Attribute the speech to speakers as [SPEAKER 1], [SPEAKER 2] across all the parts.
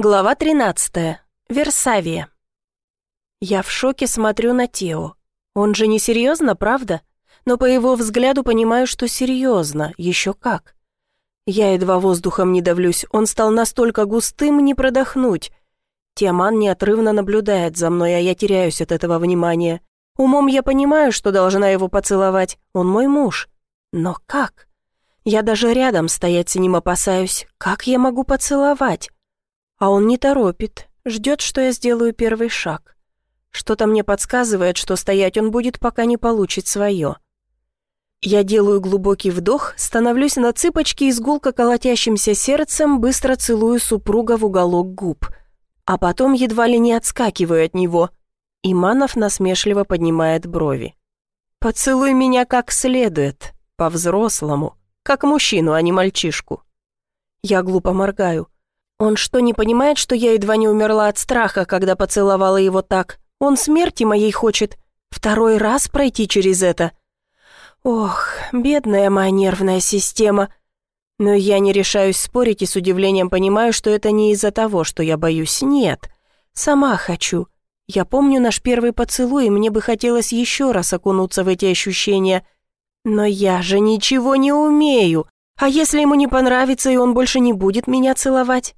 [SPEAKER 1] Глава 13. Версавия. Я в шоке смотрю на Тео. Он же не серьезно, правда? Но по его взгляду понимаю, что серьезно, еще как. Я едва воздухом не давлюсь, он стал настолько густым, не продохнуть. Тиаман неотрывно наблюдает за мной, а я теряюсь от этого внимания. Умом я понимаю, что должна его поцеловать, он мой муж. Но как? Я даже рядом стоять с ним опасаюсь. Как я могу поцеловать? А он не торопит, ждет, что я сделаю первый шаг. Что-то мне подсказывает, что стоять он будет, пока не получит свое. Я делаю глубокий вдох, становлюсь на цыпочки и с гулко колотящимся сердцем быстро целую супруга в уголок губ. А потом едва ли не отскакиваю от него. Иманов насмешливо поднимает брови. «Поцелуй меня как следует, по-взрослому, как мужчину, а не мальчишку». Я глупо моргаю. Он что, не понимает, что я едва не умерла от страха, когда поцеловала его так? Он смерти моей хочет. Второй раз пройти через это. Ох, бедная моя нервная система. Но я не решаюсь спорить и с удивлением понимаю, что это не из-за того, что я боюсь. Нет, сама хочу. Я помню наш первый поцелуй, и мне бы хотелось еще раз окунуться в эти ощущения. Но я же ничего не умею. А если ему не понравится, и он больше не будет меня целовать?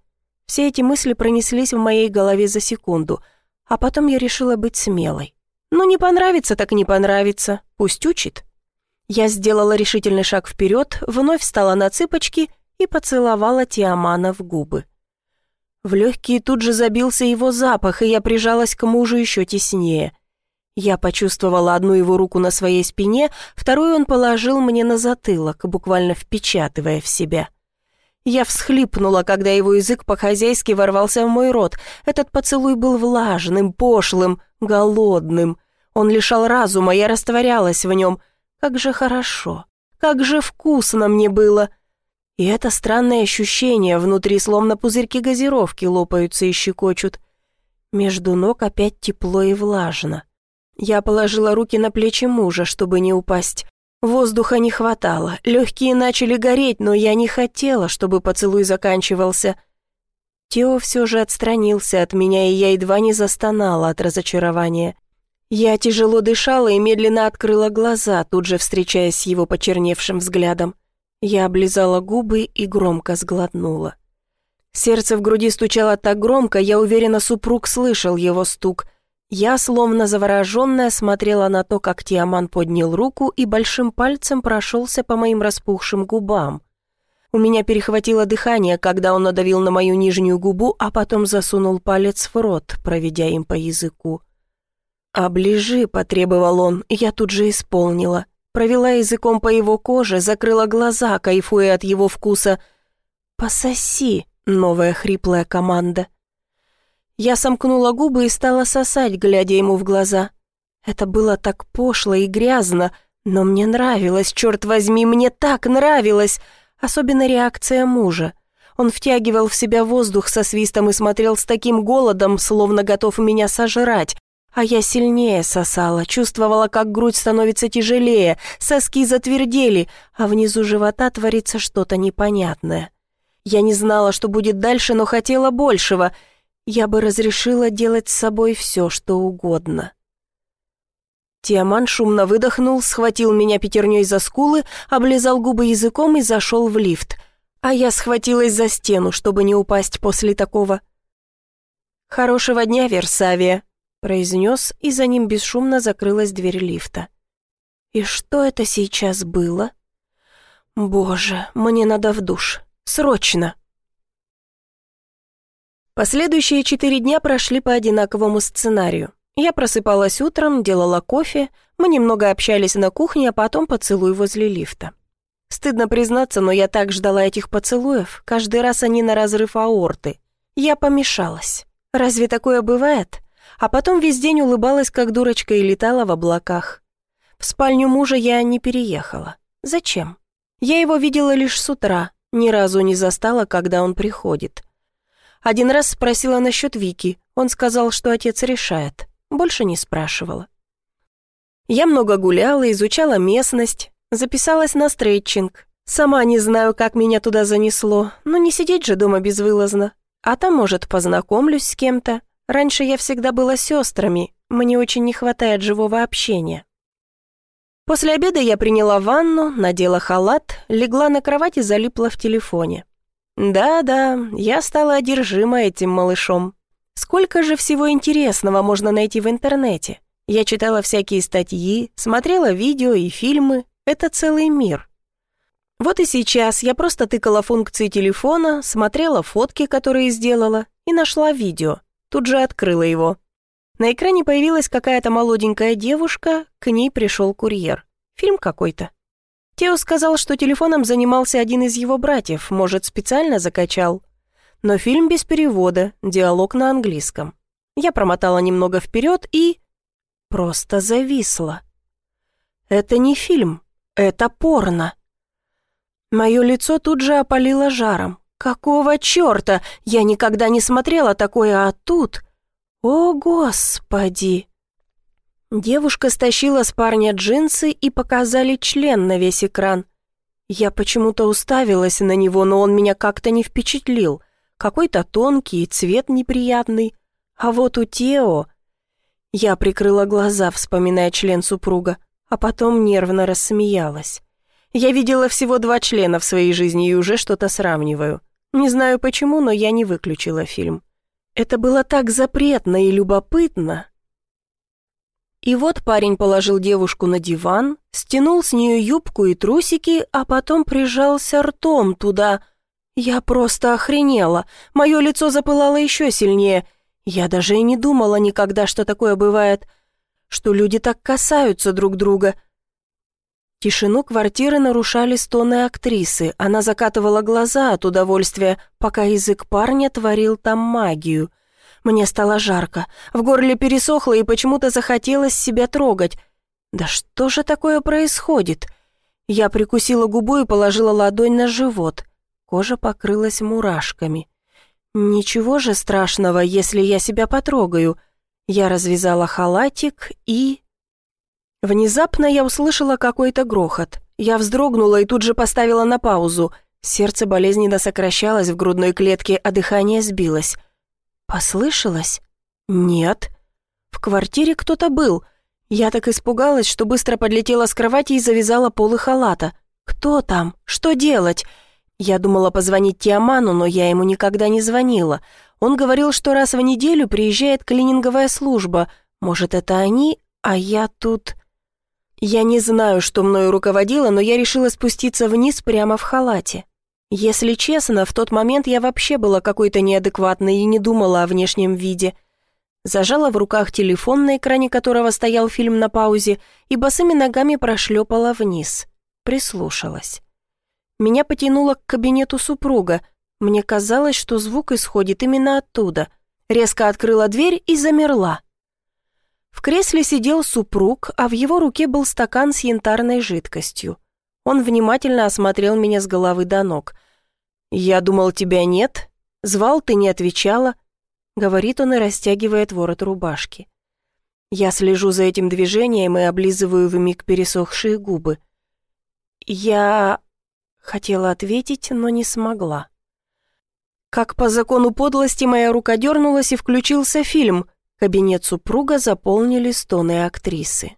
[SPEAKER 1] Все эти мысли пронеслись в моей голове за секунду, а потом я решила быть смелой. Ну, не понравится, так не понравится, пусть учит. Я сделала решительный шаг вперед, вновь встала на цыпочки и поцеловала Тиамана в губы. В легкие тут же забился его запах, и я прижалась к мужу еще теснее. Я почувствовала одну его руку на своей спине, вторую он положил мне на затылок, буквально впечатывая в себя. Я всхлипнула, когда его язык по-хозяйски ворвался в мой рот. Этот поцелуй был влажным, пошлым, голодным. Он лишал разума, я растворялась в нем. Как же хорошо, как же вкусно мне было. И это странное ощущение внутри, словно пузырьки газировки лопаются и щекочут. Между ног опять тепло и влажно. Я положила руки на плечи мужа, чтобы не упасть. Воздуха не хватало, легкие начали гореть, но я не хотела, чтобы поцелуй заканчивался. Тео все же отстранился от меня, и я едва не застонала от разочарования. Я тяжело дышала и медленно открыла глаза, тут же встречаясь с его почерневшим взглядом. Я облизала губы и громко сглотнула. Сердце в груди стучало так громко, я уверена, супруг слышал его стук — я, словно завороженная, смотрела на то, как Тиаман поднял руку и большим пальцем прошелся по моим распухшим губам. У меня перехватило дыхание, когда он надавил на мою нижнюю губу, а потом засунул палец в рот, проведя им по языку. «Оближи», — потребовал он, я тут же исполнила. Провела языком по его коже, закрыла глаза, кайфуя от его вкуса. «Пососи», — новая хриплая команда. Я сомкнула губы и стала сосать, глядя ему в глаза. Это было так пошло и грязно, но мне нравилось, черт возьми, мне так нравилось. Особенно реакция мужа. Он втягивал в себя воздух со свистом и смотрел с таким голодом, словно готов меня сожрать. А я сильнее сосала, чувствовала, как грудь становится тяжелее, соски затвердели, а внизу живота творится что-то непонятное. Я не знала, что будет дальше, но хотела большего — я бы разрешила делать с собой все, что угодно. Тиаман шумно выдохнул, схватил меня пятерней за скулы, облизал губы языком и зашел в лифт, а я схватилась за стену, чтобы не упасть после такого. «Хорошего дня, Версавия», — произнес, и за ним бесшумно закрылась дверь лифта. «И что это сейчас было?» «Боже, мне надо в душ. Срочно!» Последующие четыре дня прошли по одинаковому сценарию. Я просыпалась утром, делала кофе, мы немного общались на кухне, а потом поцелуй возле лифта. Стыдно признаться, но я так ждала этих поцелуев, каждый раз они на разрыв аорты. Я помешалась. Разве такое бывает? А потом весь день улыбалась, как дурочка, и летала в облаках. В спальню мужа я не переехала. Зачем? Я его видела лишь с утра, ни разу не застала, когда он приходит. Один раз спросила насчет Вики. Он сказал, что отец решает. Больше не спрашивала. Я много гуляла, изучала местность, записалась на стретчинг. Сама не знаю, как меня туда занесло, но не сидеть же дома безвылазно. А там, может, познакомлюсь с кем-то. Раньше я всегда была сестрами, мне очень не хватает живого общения. После обеда я приняла ванну, надела халат, легла на кровать и залипла в телефоне. Да-да, я стала одержима этим малышом. Сколько же всего интересного можно найти в интернете? Я читала всякие статьи, смотрела видео и фильмы. Это целый мир. Вот и сейчас я просто тыкала функции телефона, смотрела фотки, которые сделала, и нашла видео. Тут же открыла его. На экране появилась какая-то молоденькая девушка, к ней пришел курьер. Фильм какой-то. Тео сказал, что телефоном занимался один из его братьев, может, специально закачал. Но фильм без перевода, диалог на английском. Я промотала немного вперед и... Просто зависла. Это не фильм, это порно. Мое лицо тут же опалило жаром. Какого черта? Я никогда не смотрела такое, а тут... О, Господи! Девушка стащила с парня джинсы и показали член на весь экран. Я почему-то уставилась на него, но он меня как-то не впечатлил. Какой-то тонкий, цвет неприятный. А вот у Тео... Я прикрыла глаза, вспоминая член супруга, а потом нервно рассмеялась. Я видела всего два члена в своей жизни и уже что-то сравниваю. Не знаю почему, но я не выключила фильм. Это было так запретно и любопытно. И вот парень положил девушку на диван, стянул с нее юбку и трусики, а потом прижался ртом туда. Я просто охренела. Мое лицо запылало еще сильнее. Я даже и не думала никогда, что такое бывает, что люди так касаются друг друга — Тишину квартиры нарушали стоны актрисы. Она закатывала глаза от удовольствия, пока язык парня творил там магию. Мне стало жарко, в горле пересохло и почему-то захотелось себя трогать. Да что же такое происходит? Я прикусила губу и положила ладонь на живот. Кожа покрылась мурашками. Ничего же страшного, если я себя потрогаю. Я развязала халатик и... Внезапно я услышала какой-то грохот. Я вздрогнула и тут же поставила на паузу. Сердце болезненно сокращалось в грудной клетке, а дыхание сбилось. Послышалось? Нет. В квартире кто-то был. Я так испугалась, что быстро подлетела с кровати и завязала полы халата. Кто там? Что делать? Я думала позвонить Тиаману, но я ему никогда не звонила. Он говорил, что раз в неделю приезжает клининговая служба. Может, это они, а я тут... Я не знаю, что мною руководило, но я решила спуститься вниз прямо в халате. Если честно, в тот момент я вообще была какой-то неадекватной и не думала о внешнем виде. Зажала в руках телефон, на экране которого стоял фильм на паузе, и босыми ногами прошлепала вниз. Прислушалась. Меня потянуло к кабинету супруга. Мне казалось, что звук исходит именно оттуда. Резко открыла дверь и замерла. В кресле сидел супруг, а в его руке был стакан с янтарной жидкостью. Он внимательно осмотрел меня с головы до ног. «Я думал, тебя нет. Звал, ты не отвечала», — говорит он и растягивает ворот рубашки. Я слежу за этим движением и облизываю вмиг пересохшие губы. Я хотела ответить, но не смогла. Как по закону подлости моя рука дернулась и включился фильм — Кабинет супруга заполнили стоны актрисы.